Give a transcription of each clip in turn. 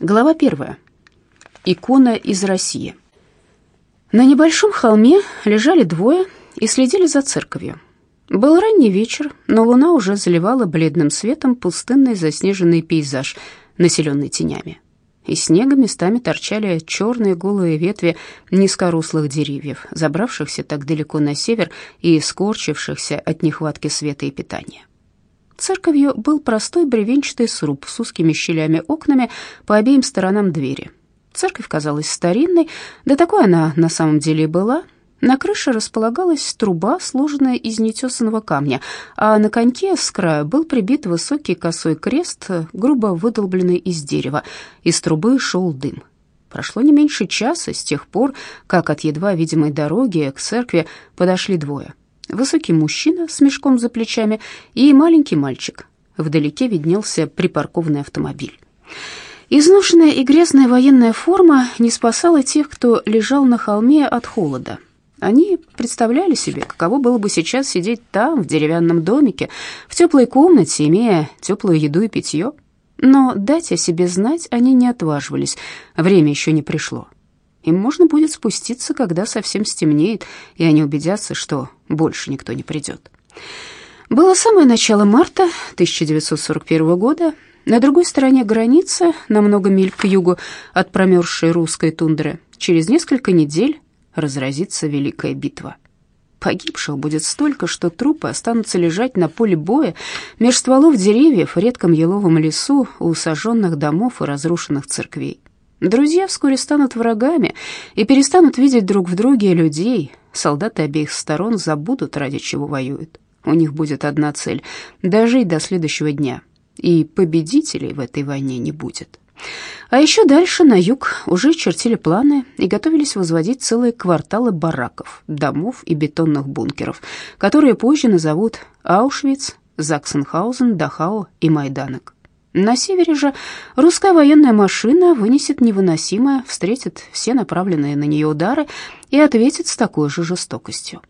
Глава первая. Икона из России. На небольшом холме лежали двое и следили за церковью. Был ранний вечер, но луна уже заливала бледным светом пустынный заснеженный пейзаж, населенный тенями. Из снега местами торчали черные голые ветви низкорослых деревьев, забравшихся так далеко на север и скорчившихся от нехватки света и питания. Церковью был простой бревенчатый сруб с узкими щелями окнами по обеим сторонам двери. Церковь казалась старинной, да такой она на самом деле и была. На крыше располагалась труба, сложенная из нетесанного камня, а на коньке с края был прибит высокий косой крест, грубо выдолбленный из дерева. Из трубы шел дым. Прошло не меньше часа с тех пор, как от едва видимой дороги к церкви подошли двое высокий мужчина с мешком за плечами и маленький мальчик. Вдалеке виднелся припаркованный автомобиль. Изношенная и грязная военная форма не спасала тех, кто лежал на холме от холода. Они представляли себе, каково было бы сейчас сидеть там, в деревянном домике, в теплой комнате, имея теплую еду и питье. Но дать о себе знать они не отваживались, время еще не пришло. Им можно будет спуститься, когда совсем стемнеет, и они убедятся, что больше никто не придет. Было самое начало марта 1941 года. На другой стороне границы, на много миль к югу от промерзшей русской тундры, через несколько недель разразится Великая битва. Погибших будет столько, что трупы останутся лежать на поле боя меж стволов деревьев в редком еловом лесу у сожженных домов и разрушенных церквей. Друзья вскоре станут врагами и перестанут видеть друг в друге людей. Солдаты обеих сторон забудут, ради чего воюют. У них будет одна цель — дожить до следующего дня. И победителей в этой войне не будет. А еще дальше, на юг, уже чертили планы и готовились возводить целые кварталы бараков, домов и бетонных бункеров, которые позже назовут Аушвиц, Заксенхаузен, Дахау и Майданок. На севере же русская военная машина вынесет невыносимое, встретит все направленные на нее удары и ответит с такой же жестокостью.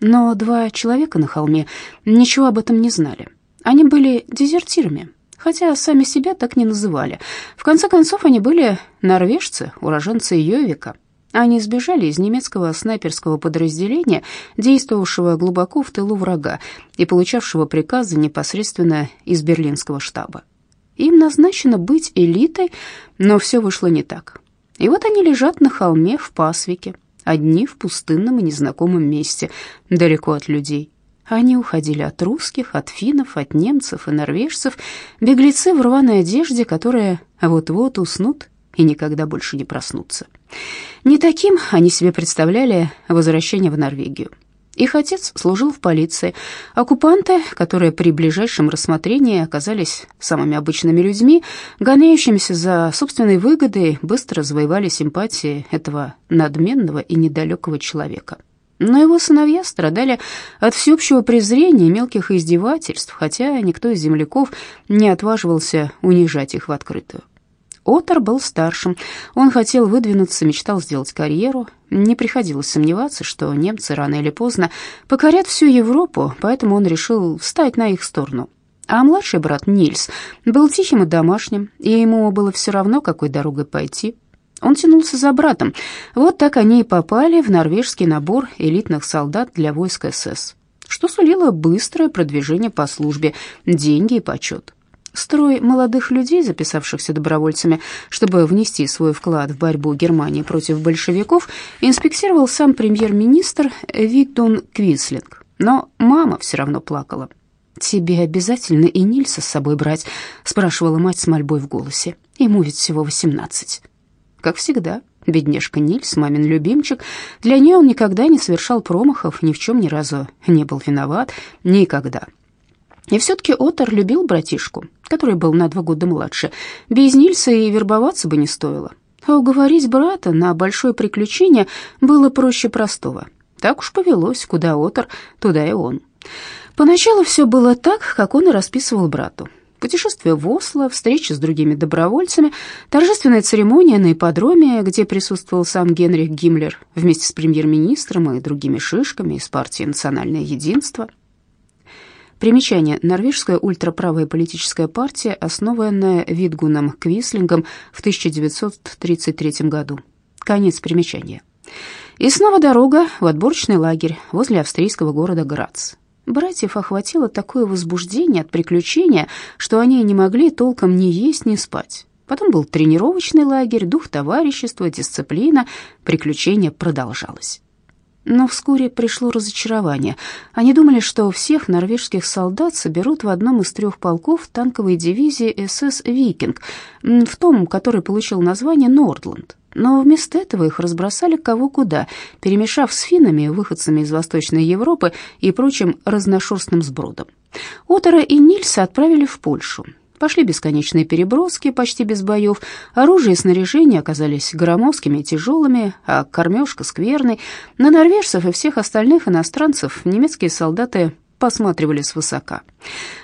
Но два человека на холме ничего об этом не знали. Они были дезертирами, хотя сами себя так не называли. В конце концов, они были норвежцы, уроженцы Йовика. Они сбежали из немецкого снайперского подразделения, действовавшего глубоко в тылу врага и получавшего приказы непосредственно из берлинского штаба. Им назначено быть элитой, но все вышло не так. И вот они лежат на холме в пасвике, одни в пустынном и незнакомом месте, далеко от людей. Они уходили от русских, от финнов, от немцев и норвежцев, беглецы в рваной одежде, которые вот-вот уснут и никогда больше не проснутся. Не таким они себе представляли возвращение в Норвегию. Их отец служил в полиции. Оккупанты, которые при ближайшем рассмотрении оказались самыми обычными людьми, гоняющимися за собственной выгодой, быстро завоевали симпатии этого надменного и недалекого человека. Но его сыновья страдали от всеобщего презрения и мелких издевательств, хотя никто из земляков не отваживался унижать их в открытую. Отор был старшим. Он хотел выдвинуться, мечтал сделать карьеру. Не приходилось сомневаться, что немцы рано или поздно покорят всю Европу, поэтому он решил встать на их сторону. А младший брат Нильс был тихим и домашним, и ему было все равно, какой дорогой пойти. Он тянулся за братом. Вот так они и попали в норвежский набор элитных солдат для войск СС, что сулило быстрое продвижение по службе, деньги и почет. Строй молодых людей, записавшихся добровольцами, чтобы внести свой вклад в борьбу Германии против большевиков, инспектировал сам премьер-министр Виктон Квислинг. Но мама все равно плакала. «Тебе обязательно и Нильса с собой брать?» — спрашивала мать с мольбой в голосе. «Ему ведь всего восемнадцать». Как всегда, бедняжка Нильс, мамин любимчик, для нее он никогда не совершал промахов, ни в чем ни разу не был виноват, никогда. И все-таки Отор любил братишку, который был на два года младше. Без Нильса и вербоваться бы не стоило. А уговорить брата на большое приключение было проще простого. Так уж повелось, куда Отор, туда и он. Поначалу все было так, как он и расписывал брату. Путешествие в Осло, встреча с другими добровольцами, торжественная церемония на ипподроме, где присутствовал сам Генрих Гиммлер вместе с премьер-министром и другими шишками из партии «Национальное единство». Примечание. Норвежская ультраправая политическая партия, основанная Витгуном Квислингом в 1933 году. Конец примечания. И снова дорога в отборочный лагерь возле австрийского города Грац. Братьев охватило такое возбуждение от приключения, что они не могли толком ни есть, ни спать. Потом был тренировочный лагерь, дух товарищества, дисциплина. Приключение продолжалось. Но вскоре пришло разочарование. Они думали, что всех норвежских солдат соберут в одном из трех полков танковой дивизии СС «Викинг», в том, который получил название «Нордланд». Но вместо этого их разбросали кого куда, перемешав с финнами, выходцами из Восточной Европы и прочим разношерстным сбродом. Отора и Нильса отправили в Польшу. Пошли бесконечные переброски, почти без боев. Оружие и снаряжение оказались громоздкими и тяжелыми, а кормежка скверной. На норвежцев и всех остальных иностранцев немецкие солдаты посматривали свысока.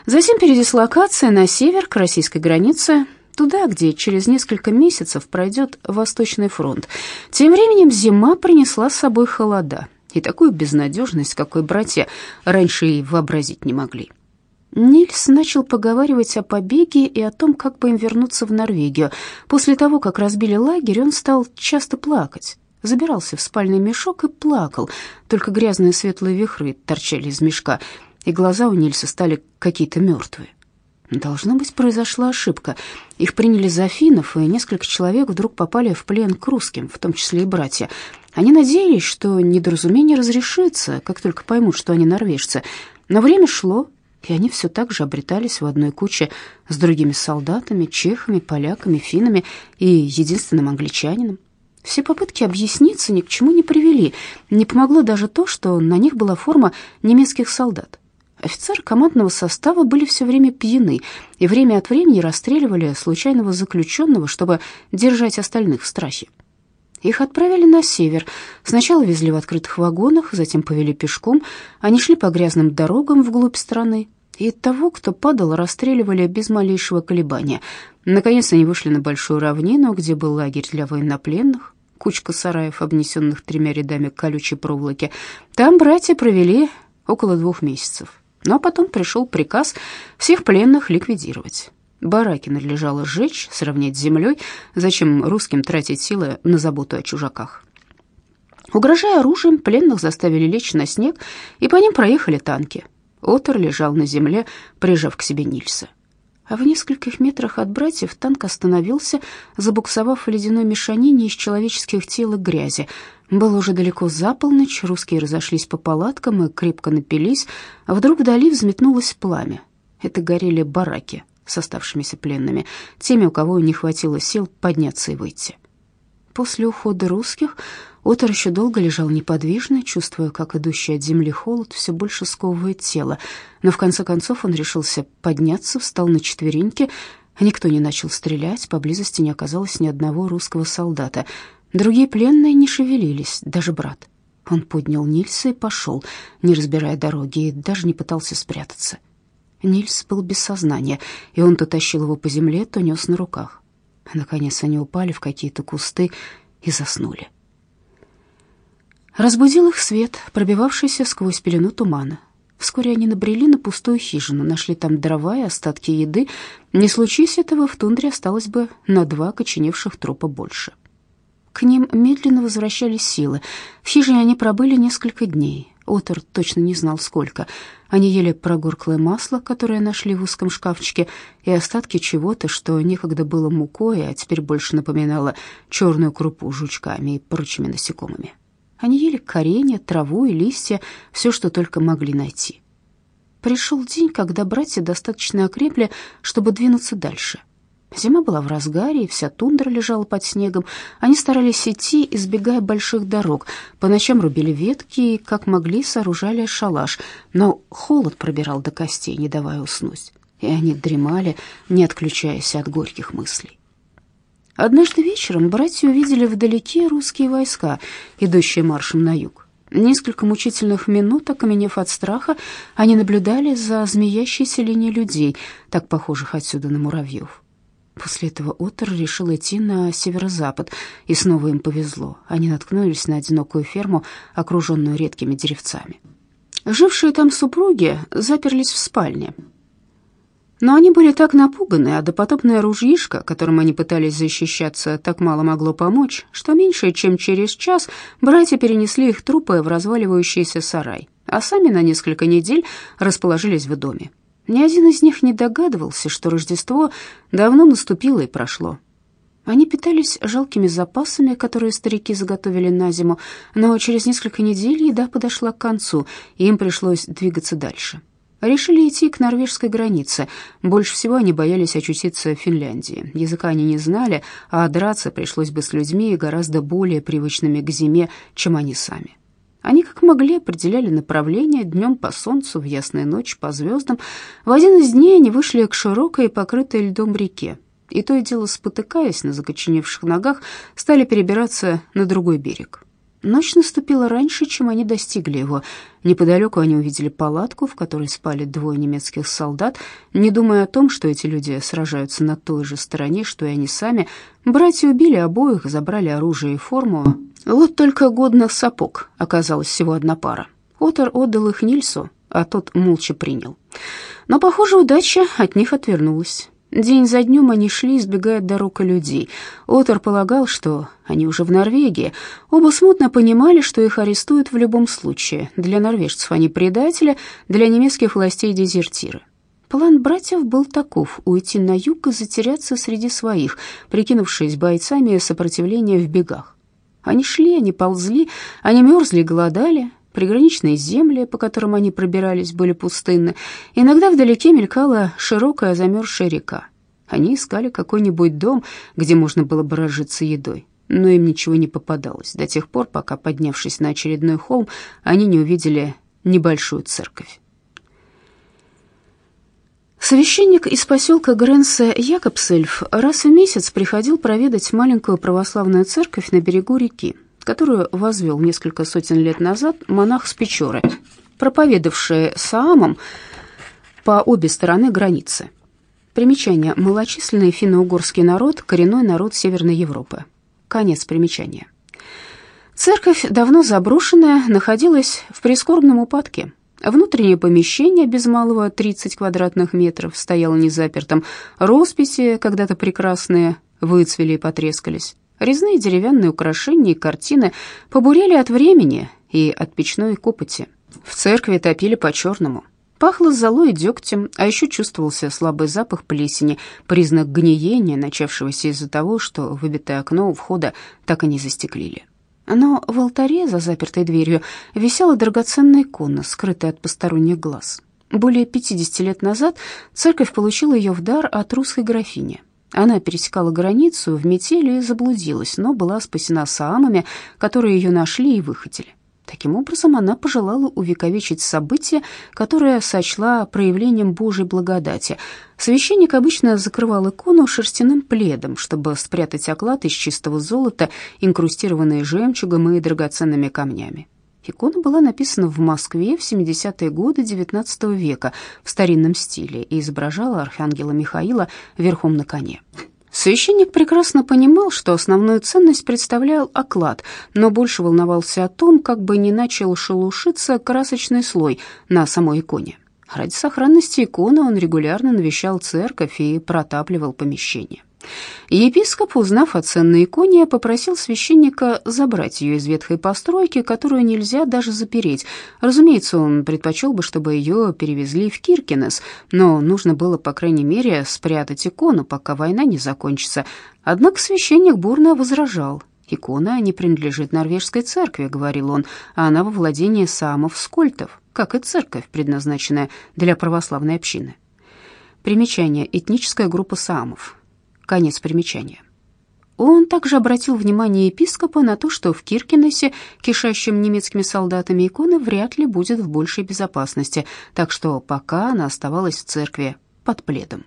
Затем передислокация на север к российской границе, туда, где через несколько месяцев пройдет Восточный фронт. Тем временем зима принесла с собой холода и такую безнадежность, какой братья раньше и вообразить не могли. Нильс начал поговаривать о побеге и о том, как бы им вернуться в Норвегию. После того, как разбили лагерь, он стал часто плакать. Забирался в спальный мешок и плакал, только грязные светлые вихры торчали из мешка, и глаза у Нильса стали какие-то мертвые. Должно быть, произошла ошибка. Их приняли за финнов, и несколько человек вдруг попали в плен к русским, в том числе и братья. Они надеялись, что недоразумение разрешится, как только поймут, что они норвежцы. Но время шло, и они все так же обретались в одной куче с другими солдатами, чехами, поляками, финнами и единственным англичанином. Все попытки объясниться ни к чему не привели. Не помогло даже то, что на них была форма немецких солдат. Офицеры командного состава были все время пьяны и время от времени расстреливали случайного заключенного, чтобы держать остальных в страхе. Их отправили на север. Сначала везли в открытых вагонах, затем повели пешком. Они шли по грязным дорогам вглубь страны, и того, кто падал, расстреливали без малейшего колебания. Наконец они вышли на большую равнину, где был лагерь для военнопленных, кучка сараев, обнесенных тремя рядами колючей проволоки. Там братья провели около двух месяцев. Но потом пришел приказ всех пленных ликвидировать. Бараки надлежало сжечь, сравнять с землей. Зачем русским тратить силы на заботу о чужаках? Угрожая оружием, пленных заставили лечь на снег, и по ним проехали танки. Отор лежал на земле, прижав к себе Нильса. А в нескольких метрах от братьев танк остановился, забуксовав в ледяной мешанине из человеческих тел и грязи. Было уже далеко за полночь, русские разошлись по палаткам и крепко напились, а вдруг вдали взметнулось пламя. Это горели бараки с оставшимися пленными, теми, у кого не хватило сил подняться и выйти. После ухода русских Отор еще долго лежал неподвижно, чувствуя, как идущий от земли холод все больше сковывает тело. Но в конце концов он решился подняться, встал на четвереньки. Никто не начал стрелять, поблизости не оказалось ни одного русского солдата. Другие пленные не шевелились, даже брат. Он поднял Нильса и пошел, не разбирая дороги, и даже не пытался спрятаться. Нильс был без сознания, и он то тащил его по земле, то нес на руках. Наконец они упали в какие-то кусты и заснули. Разбудил их свет, пробивавшийся сквозь пелену тумана. Вскоре они набрели на пустую хижину, нашли там дрова и остатки еды. Не случись этого, в тундре осталось бы на два коченевших трупа больше. К ним медленно возвращались силы. В хижине они пробыли несколько дней. Отор точно не знал, сколько. Они ели прогорклое масло, которое нашли в узком шкафчике, и остатки чего-то, что некогда было мукой, а теперь больше напоминало черную крупу жучками и прочими насекомыми. Они ели коренья, траву и листья, все, что только могли найти. Пришел день, когда братья достаточно окрепли, чтобы двинуться дальше. Зима была в разгаре, и вся тундра лежала под снегом. Они старались идти, избегая больших дорог. По ночам рубили ветки и, как могли, сооружали шалаш. Но холод пробирал до костей, не давая уснуть. И они дремали, не отключаясь от горьких мыслей. Однажды вечером братья увидели вдалеке русские войска, идущие маршем на юг. Несколько мучительных минут, окаменев от страха, они наблюдали за змеящейся линией людей, так похожих отсюда на муравьев. После этого Оттер решил идти на северо-запад, и снова им повезло. Они наткнулись на одинокую ферму, окруженную редкими деревцами. Жившие там супруги заперлись в спальне. Но они были так напуганы, а допотопное ружьишко, которым они пытались защищаться, так мало могло помочь, что меньше чем через час братья перенесли их трупы в разваливающийся сарай, а сами на несколько недель расположились в доме. Ни один из них не догадывался, что Рождество давно наступило и прошло. Они питались жалкими запасами, которые старики заготовили на зиму, но через несколько недель еда подошла к концу, и им пришлось двигаться дальше. Решили идти к норвежской границе. Больше всего они боялись очутиться в Финляндии. Языка они не знали, а драться пришлось бы с людьми гораздо более привычными к зиме, чем они сами. Они как могли определяли направление днем по солнцу, в ясную ночь по звездам. В один из дней они вышли к широкой, покрытой льдом реке, и то и дело спотыкаясь на закоченевших ногах, стали перебираться на другой берег. Ночь наступила раньше, чем они достигли его. Неподалеку они увидели палатку, в которой спали двое немецких солдат. Не думая о том, что эти люди сражаются на той же стороне, что и они сами, братья убили обоих, забрали оружие и форму. Вот только годных сапог оказалась всего одна пара. Отор отдал их Нильсу, а тот молча принял. Но, похоже, удача от них отвернулась. День за днем они шли, избегая дорог и людей. Отор полагал, что они уже в Норвегии. Оба смутно понимали, что их арестуют в любом случае. Для норвежцев они предатели, для немецких властей дезертиры. План братьев был таков — уйти на юг и затеряться среди своих, прикинувшись бойцами сопротивления в бегах. Они шли, они ползли, они мерзли и голодали, Приграничные земли, по которым они пробирались, были пустынны. Иногда вдалеке мелькала широкая замерзшая река. Они искали какой-нибудь дом, где можно было бы разжиться едой. Но им ничего не попадалось до тех пор, пока, поднявшись на очередной холм, они не увидели небольшую церковь. Священник из поселка Гренсе Якобсельф раз в месяц приходил проведать маленькую православную церковь на берегу реки которую возвел несколько сотен лет назад монах с Печоры, проповедовавший Саамом по обе стороны границы. Примечание. Малочисленный финно-угорский народ, коренной народ Северной Европы. Конец примечания. Церковь, давно заброшенная, находилась в прискорбном упадке. Внутреннее помещение без малого 30 квадратных метров стояло незапертым. Росписи, когда-то прекрасные, выцвели и потрескались. Резные деревянные украшения и картины побурели от времени и от печной копоти. В церкви топили по-черному. Пахло золой и дегтем, а еще чувствовался слабый запах плесени, признак гниения, начавшегося из-за того, что выбитое окно у входа так и не застеклили. Но в алтаре за запертой дверью висела драгоценная икона, скрытая от посторонних глаз. Более 50 лет назад церковь получила ее в дар от русской графини. Она пересекала границу в метели и заблудилась, но была спасена саамами, которые ее нашли и выходили. Таким образом, она пожелала увековечить событие, которое сочла проявлением Божьей благодати. Священник обычно закрывал икону шерстяным пледом, чтобы спрятать оклад из чистого золота, инкрустированный жемчугом и драгоценными камнями. Икона была написана в Москве в 70-е годы XIX века в старинном стиле и изображала архангела Михаила верхом на коне. Священник прекрасно понимал, что основную ценность представлял оклад, но больше волновался о том, как бы не начал шелушиться красочный слой на самой иконе. Ради сохранности иконы он регулярно навещал церковь и протапливал помещение. Епископ, узнав о ценной иконе, попросил священника забрать ее из ветхой постройки, которую нельзя даже запереть. Разумеется, он предпочел бы, чтобы ее перевезли в Киркинес, но нужно было, по крайней мере, спрятать икону, пока война не закончится. Однако священник бурно возражал. «Икона не принадлежит норвежской церкви», — говорил он, «а она во владении самов-скольтов, как и церковь, предназначенная для православной общины». Примечание. Этническая группа самов. Конец примечания. Он также обратил внимание епископа на то, что в Киркинесе, кишащем немецкими солдатами, икона вряд ли будет в большей безопасности, так что пока она оставалась в церкви под пледом.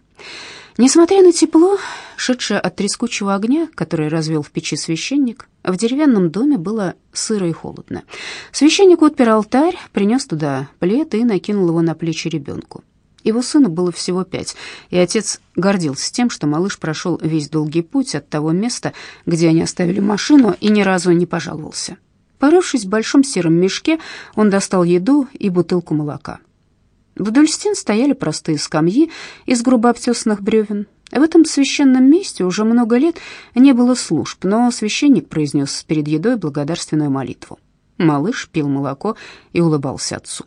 Несмотря на тепло, шедшее от трескучего огня, который развел в печи священник, в деревянном доме было сыро и холодно. Священник отпер алтарь, принес туда плед и накинул его на плечи ребенку. Его сыну было всего пять, и отец гордился тем, что малыш прошел весь долгий путь от того места, где они оставили машину, и ни разу не пожаловался. Порывшись в большом сером мешке, он достал еду и бутылку молока. Вдоль стен стояли простые скамьи из грубо обтесанных бревен. В этом священном месте уже много лет не было служб, но священник произнес перед едой благодарственную молитву. Малыш пил молоко и улыбался отцу.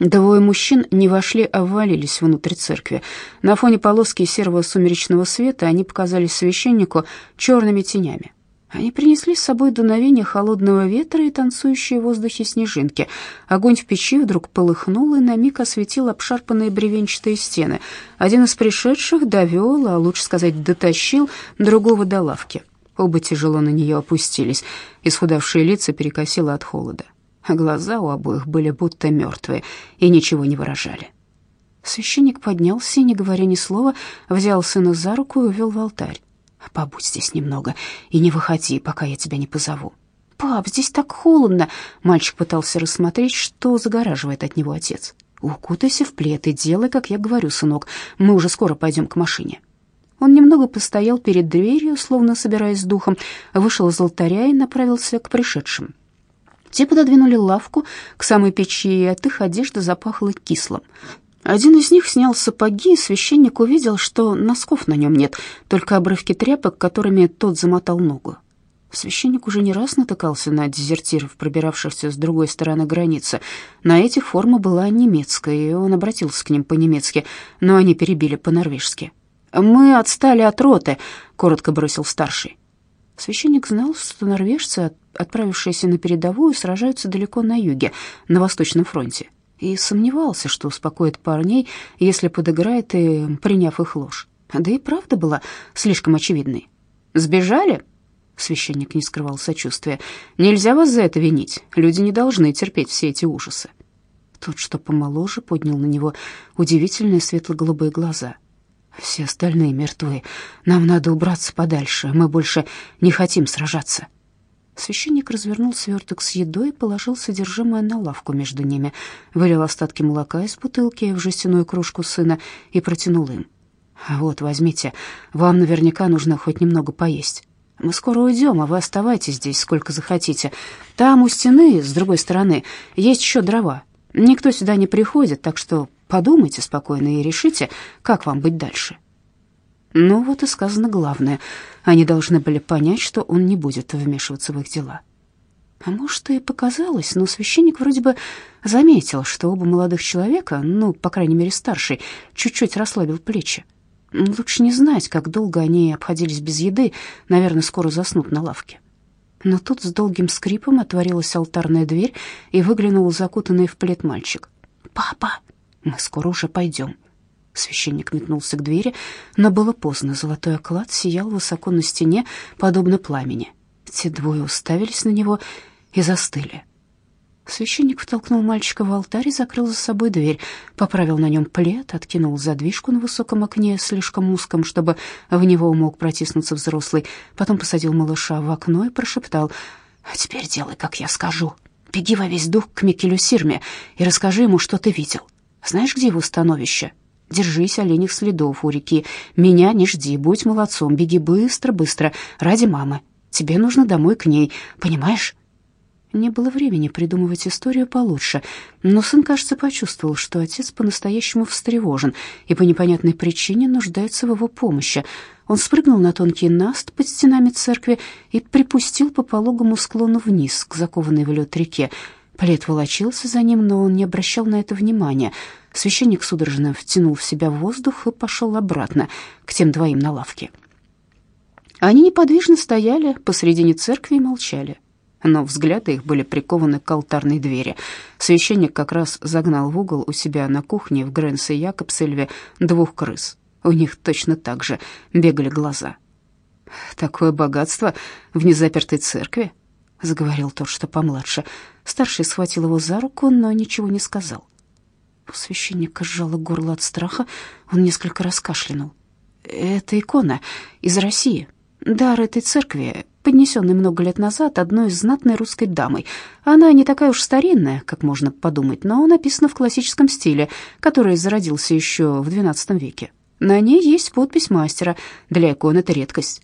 Двое мужчин не вошли, а ввалились внутрь церкви. На фоне полоски серого сумеречного света они показались священнику черными тенями. Они принесли с собой дуновение холодного ветра и танцующие в воздухе снежинки. Огонь в печи вдруг полыхнул и на миг осветил обшарпанные бревенчатые стены. Один из пришедших довел, а лучше сказать, дотащил другого до лавки. Оба тяжело на нее опустились. Исхудавшие лица перекосило от холода. А глаза у обоих были будто мертвые и ничего не выражали. Священник поднялся и, не говоря ни слова, взял сына за руку и увел в алтарь. Побудь здесь немного и не выходи, пока я тебя не позову. Пап, здесь так холодно. Мальчик пытался рассмотреть, что загораживает от него отец. Укутайся в плед и делай, как я говорю, сынок. Мы уже скоро пойдем к машине. Он немного постоял перед дверью, словно собираясь с духом, вышел из алтаря и направился к пришедшим. Те пододвинули лавку к самой печи, и от их одежды запахло кислым. Один из них снял сапоги, и священник увидел, что носков на нем нет, только обрывки тряпок, которыми тот замотал ногу. Священник уже не раз натыкался на дезертиров, пробиравшихся с другой стороны границы. На этих форма была немецкая, и он обратился к ним по-немецки, но они перебили по-норвежски. «Мы отстали от роты», — коротко бросил старший. Священник знал, что норвежцы, отправившиеся на передовую, сражаются далеко на юге, на Восточном фронте и сомневался, что успокоит парней, если подыграет и приняв их ложь. Да и правда была слишком очевидной. «Сбежали?» Священник не скрывал сочувствия. «Нельзя вас за это винить. Люди не должны терпеть все эти ужасы». Тот, что помоложе, поднял на него удивительные светло-голубые глаза. «Все остальные мертвы. Нам надо убраться подальше. Мы больше не хотим сражаться». Священник развернул сверток с едой и положил содержимое на лавку между ними, вылил остатки молока из бутылки в жестяную кружку сына и протянул им. «Вот, возьмите, вам наверняка нужно хоть немного поесть. Мы скоро уйдем, а вы оставайтесь здесь сколько захотите. Там у стены, с другой стороны, есть еще дрова. Никто сюда не приходит, так что подумайте спокойно и решите, как вам быть дальше». Ну вот и сказано главное. Они должны были понять, что он не будет вмешиваться в их дела. А может, и показалось, но священник вроде бы заметил, что оба молодых человека, ну, по крайней мере, старший, чуть-чуть расслабил плечи. Лучше не знать, как долго они обходились без еды, наверное, скоро заснут на лавке. Но тут с долгим скрипом отворилась алтарная дверь, и выглянул закутанный в плед мальчик. «Папа, мы скоро уже пойдем». Священник метнулся к двери, но было поздно. Золотой оклад сиял высоко на стене, подобно пламени. Те двое уставились на него и застыли. Священник втолкнул мальчика в алтарь и закрыл за собой дверь, поправил на нем плед, откинул задвижку на высоком окне, слишком узком, чтобы в него мог протиснуться взрослый, потом посадил малыша в окно и прошептал «А теперь делай, как я скажу. Беги во весь дух к Микелю Сирме и расскажи ему, что ты видел. Знаешь, где его становище?» Держись оленях следов у реки. Меня не жди, будь молодцом, беги быстро, быстро, ради мамы. Тебе нужно домой к ней, понимаешь?» Не было времени придумывать историю получше, но сын, кажется, почувствовал, что отец по-настоящему встревожен и по непонятной причине нуждается в его помощи. Он спрыгнул на тонкий наст под стенами церкви и припустил по пологому склону вниз к закованной в лед реке. Плед волочился за ним, но он не обращал на это внимания. Священник судорожно втянул в себя воздух и пошел обратно к тем двоим на лавке. Они неподвижно стояли посредине церкви и молчали, но взгляды их были прикованы к алтарной двери. Священник как раз загнал в угол у себя на кухне в Гренсе Якобсельве двух крыс. У них точно так же бегали глаза. «Такое богатство в незапертой церкви», — заговорил тот, что помладше. Старший схватил его за руку, но ничего не сказал. У священника сжало горло от страха, он несколько раз кашлянул. «Это икона из России. Дар этой церкви, поднесенный много лет назад одной знатной русской дамой. Она не такая уж старинная, как можно подумать, но написана в классическом стиле, который зародился еще в XII веке. На ней есть подпись мастера. Для икон это редкость».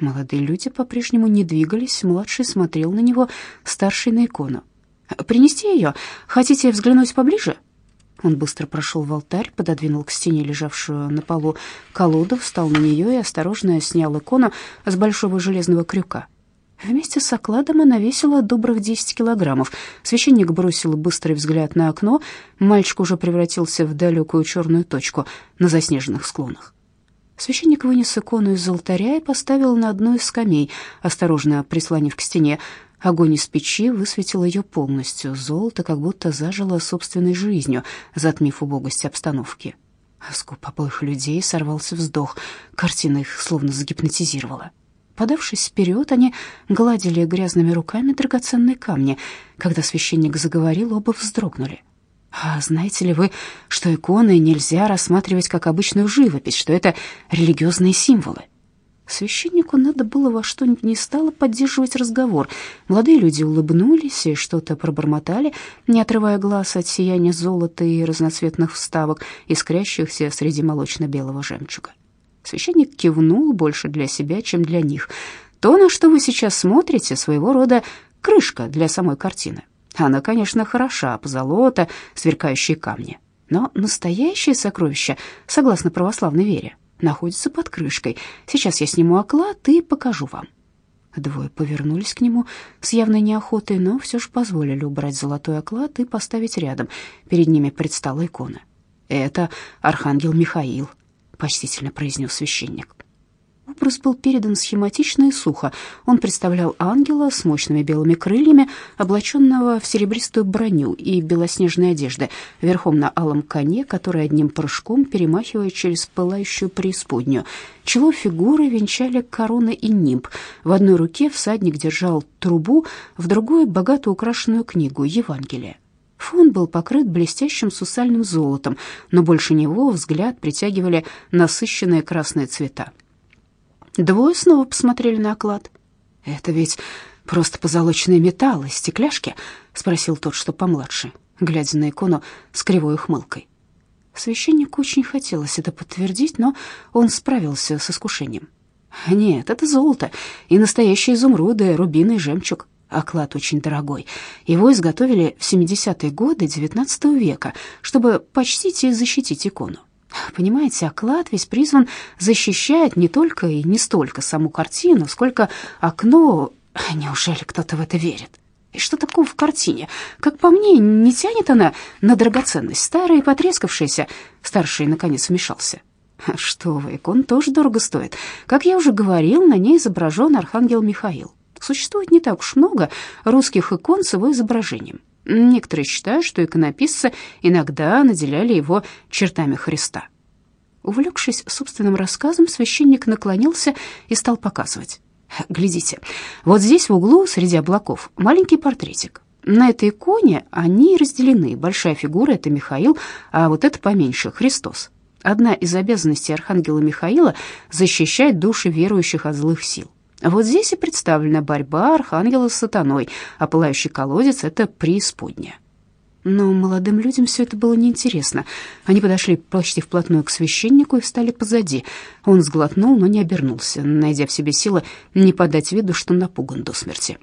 Молодые люди по-прежнему не двигались, младший смотрел на него, старший на икону. «Принести ее? Хотите взглянуть поближе?» Он быстро прошел в алтарь, пододвинул к стене лежавшую на полу колоду, встал на нее и осторожно снял икону с большого железного крюка. Вместе с окладом она весила добрых 10 килограммов. Священник бросил быстрый взгляд на окно. Мальчик уже превратился в далекую черную точку на заснеженных склонах. Священник вынес икону из алтаря и поставил на одну из скамей, осторожно прислонив к стене. Огонь из печи высветил ее полностью. Золото как будто зажило собственной жизнью, затмив убогость обстановки. С губ обоих людей сорвался вздох. Картина их словно загипнотизировала. Подавшись вперед, они гладили грязными руками драгоценные камни. Когда священник заговорил, оба вздрогнули. «А знаете ли вы, что иконы нельзя рассматривать как обычную живопись, что это религиозные символы?» Священнику надо было во что ни стало поддерживать разговор. Молодые люди улыбнулись и что-то пробормотали, не отрывая глаз от сияния золота и разноцветных вставок, искрящихся среди молочно-белого жемчуга. Священник кивнул больше для себя, чем для них. То, на что вы сейчас смотрите, своего рода крышка для самой картины. Она, конечно, хороша, позолота, сверкающие камни. Но настоящее сокровище, согласно православной вере, находится под крышкой. Сейчас я сниму оклад и покажу вам». Двое повернулись к нему с явной неохотой, но все же позволили убрать золотой оклад и поставить рядом. Перед ними предстала икона. «Это архангел Михаил», — почтительно произнес священник. Образ был передан схематично и сухо. Он представлял ангела с мощными белыми крыльями, облаченного в серебристую броню и белоснежные одежды, верхом на алом коне, который одним прыжком перемахивает через пылающую преисподнюю. Чело фигуры венчали короны и нимб. В одной руке всадник держал трубу, в другой — богато украшенную книгу Евангелие. Фон был покрыт блестящим сусальным золотом, но больше него взгляд притягивали насыщенные красные цвета. Двое снова посмотрели на оклад. «Это ведь просто позолоченные металлы, стекляшки?» — спросил тот, что помладше, глядя на икону с кривой ухмылкой. Священнику очень хотелось это подтвердить, но он справился с искушением. «Нет, это золото и настоящие изумруды, рубины и жемчуг. Оклад очень дорогой. Его изготовили в 70-е годы XIX века, чтобы почтить и защитить икону. Понимаете, оклад весь призван защищать не только и не столько саму картину, сколько окно. Неужели кто-то в это верит? И что такого в картине? Как по мне, не тянет она на драгоценность, старая и потрескавшаяся. Старший, наконец, вмешался. Что вы, икон тоже дорого стоит. Как я уже говорил, на ней изображен архангел Михаил. Существует не так уж много русских икон с его изображением. Некоторые считают, что иконописцы иногда наделяли его чертами Христа. Увлекшись собственным рассказом, священник наклонился и стал показывать. «Глядите, вот здесь в углу среди облаков маленький портретик. На этой иконе они разделены. Большая фигура — это Михаил, а вот это поменьше — Христос. Одна из обязанностей архангела Михаила — защищать души верующих от злых сил. Вот здесь и представлена борьба архангела с сатаной, а пылающий колодец — это преисподняя. Но молодым людям все это было неинтересно. Они подошли почти вплотную к священнику и встали позади. Он сглотнул, но не обернулся, найдя в себе силы не подать виду, что напуган до смерти.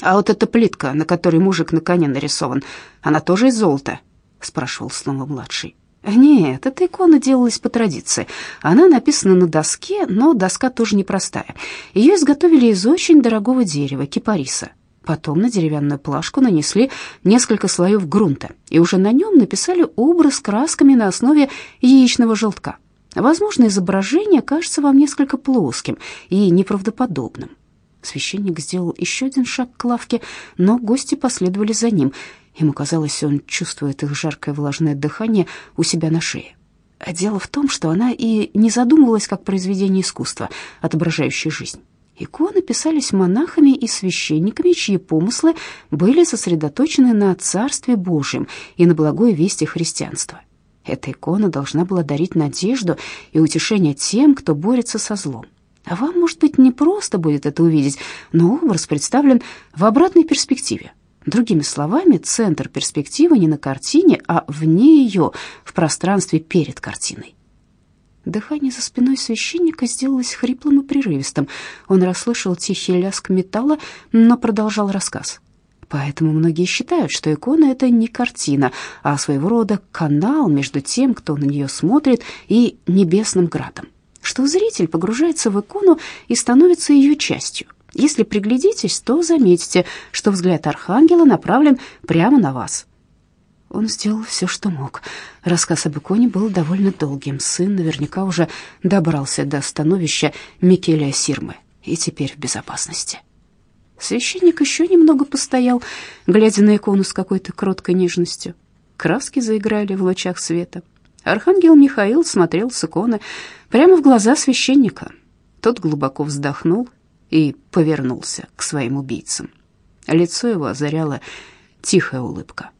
«А вот эта плитка, на которой мужик на коне нарисован, она тоже из золота?» — спрашивал снова младший. Нет, эта икона делалась по традиции. Она написана на доске, но доска тоже непростая. Ее изготовили из очень дорогого дерева, кипариса. Потом на деревянную плашку нанесли несколько слоев грунта, и уже на нем написали образ красками на основе яичного желтка. Возможно, изображение кажется вам несколько плоским и неправдоподобным. Священник сделал еще один шаг к лавке, но гости последовали за ним — Ему казалось, он чувствует их жаркое влажное дыхание у себя на шее. А дело в том, что она и не задумывалась как произведение искусства, отображающее жизнь. Иконы писались монахами и священниками, чьи помыслы были сосредоточены на Царстве Божьем и на благой вести христианства. Эта икона должна была дарить надежду и утешение тем, кто борется со злом. А вам, может быть, не просто будет это увидеть, но образ представлен в обратной перспективе, Другими словами, центр перспективы не на картине, а вне ее, в пространстве перед картиной. Дыхание за спиной священника сделалось хриплым и прерывистым. Он расслышал тихий лязг металла, но продолжал рассказ. Поэтому многие считают, что икона — это не картина, а своего рода канал между тем, кто на нее смотрит, и небесным градом. Что зритель погружается в икону и становится ее частью. Если приглядитесь, то заметите, что взгляд архангела направлен прямо на вас. Он сделал все, что мог. Рассказ об иконе был довольно долгим. Сын наверняка уже добрался до становища Микеля Сирмы и теперь в безопасности. Священник еще немного постоял, глядя на икону с какой-то кроткой нежностью. Краски заиграли в лучах света. Архангел Михаил смотрел с иконы прямо в глаза священника. Тот глубоко вздохнул и повернулся к своим убийцам. Лицо его озаряла тихая улыбка.